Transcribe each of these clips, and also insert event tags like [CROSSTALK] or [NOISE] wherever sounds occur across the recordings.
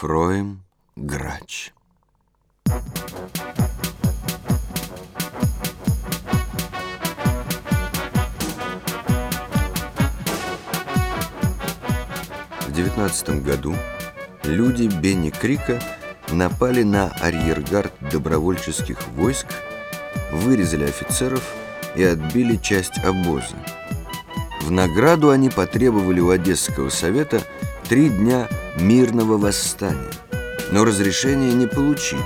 Фроем Грач. В девятнадцатом году люди Бенни Крика напали на арьергард добровольческих войск, вырезали офицеров и отбили часть обоза. В награду они потребовали у Одесского совета три дня мирного восстания, но разрешения не получили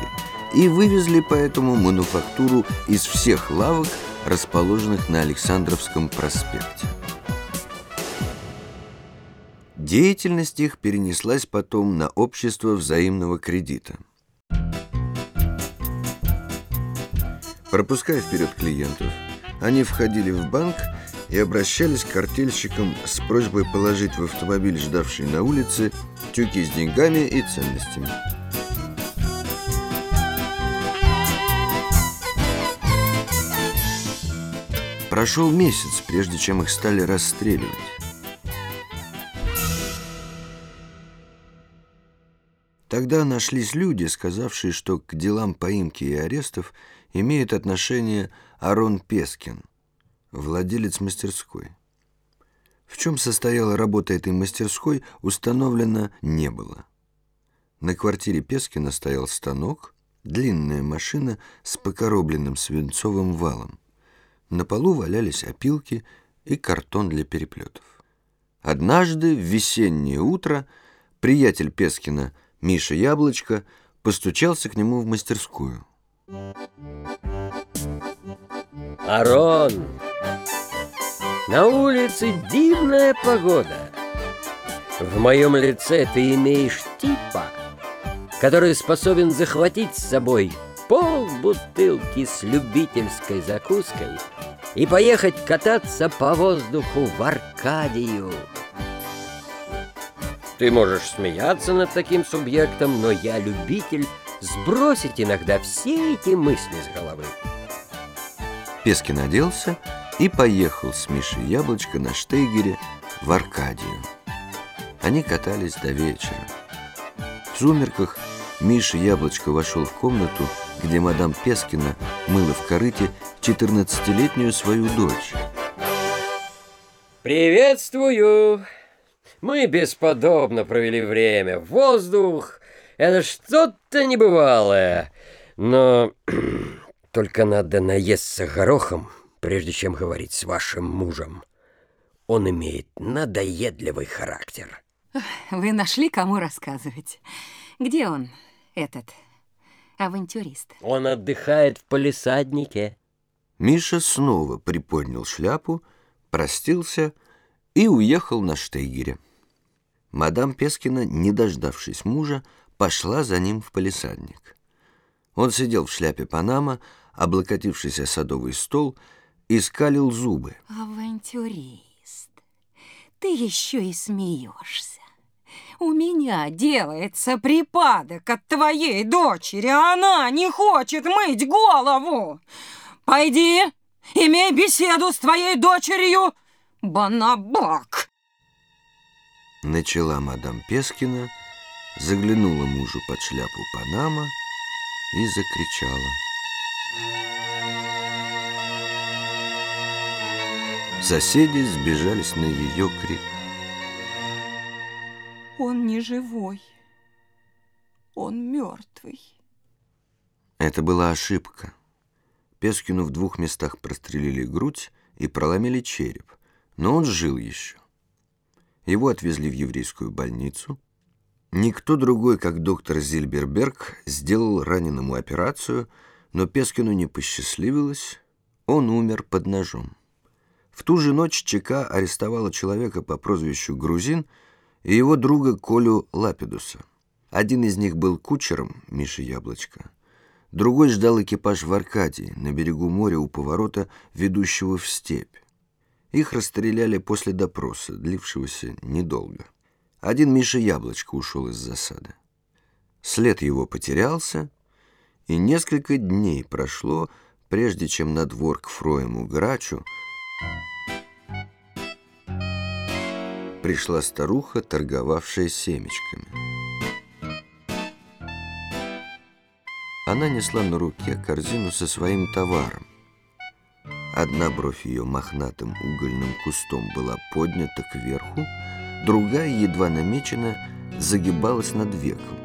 и вывезли поэтому мануфактуру из всех лавок, расположенных на Александровском проспекте. Деятельность их перенеслась потом на общество взаимного кредита. Пропуская вперед клиентов, они входили в банк и обращались к картельщикам с просьбой положить в автомобиль, ждавший на улице, тюки с деньгами и ценностями. Прошел месяц, прежде чем их стали расстреливать. Тогда нашлись люди, сказавшие, что к делам поимки и арестов имеет отношение Арон Пескин, владелец мастерской. В чем состояла работа этой мастерской, установлено не было. На квартире Пескина стоял станок, длинная машина с покоробленным свинцовым валом. На полу валялись опилки и картон для переплетов. Однажды в весеннее утро приятель Пескина – Миша Яблочко постучался к нему в мастерскую. Арон, на улице дивная погода. В моем лице ты имеешь типа, который способен захватить с собой пол бутылки с любительской закуской и поехать кататься по воздуху в Аркадию. Ты можешь смеяться над таким субъектом, но я любитель сбросить иногда все эти мысли с головы. Пескин оделся и поехал с Мишей Яблочко на Штейгере в Аркадию. Они катались до вечера. В сумерках Миша Яблочко вошел в комнату, где мадам Пескина мыла в корыте 14-летнюю свою дочь. «Приветствую!» Мы бесподобно провели время. Воздух — это что-то небывалое. Но [CLEARS THROAT] только надо наесться горохом, прежде чем говорить с вашим мужем. Он имеет надоедливый характер. Вы нашли, кому рассказывать. Где он, этот авантюрист? Он отдыхает в полисаднике. Миша снова приподнял шляпу, простился и уехал на Штейгере. Мадам Пескина, не дождавшись мужа, пошла за ним в палисадник. Он сидел в шляпе Панама, облокотившись о садовый стол, и скалил зубы. Авантюрист, ты еще и смеешься. У меня делается припадок от твоей дочери, а она не хочет мыть голову. Пойди, имей беседу с твоей дочерью, Банабак начала мадам Пескина, заглянула мужу под шляпу Панама и закричала. Соседи сбежались на ее крик. Он не живой, он мертвый. Это была ошибка. Пескину в двух местах прострелили грудь и проломили череп, но он жил еще. Его отвезли в еврейскую больницу. Никто другой, как доктор Зильберберг, сделал раненому операцию, но Пескину не посчастливилось, он умер под ножом. В ту же ночь ЧК арестовала человека по прозвищу Грузин и его друга Колю Лапидуса. Один из них был кучером, Миша Яблочко. Другой ждал экипаж в Аркадии, на берегу моря у поворота, ведущего в степь. Их расстреляли после допроса, длившегося недолго. Один Миша Яблочко ушел из засады. След его потерялся, и несколько дней прошло, прежде чем на двор к Фроему Грачу Пришла старуха, торговавшая семечками. Она несла на руке корзину со своим товаром. Одна бровь ее мохнатым угольным кустом была поднята кверху, другая, едва намечена, загибалась над веком.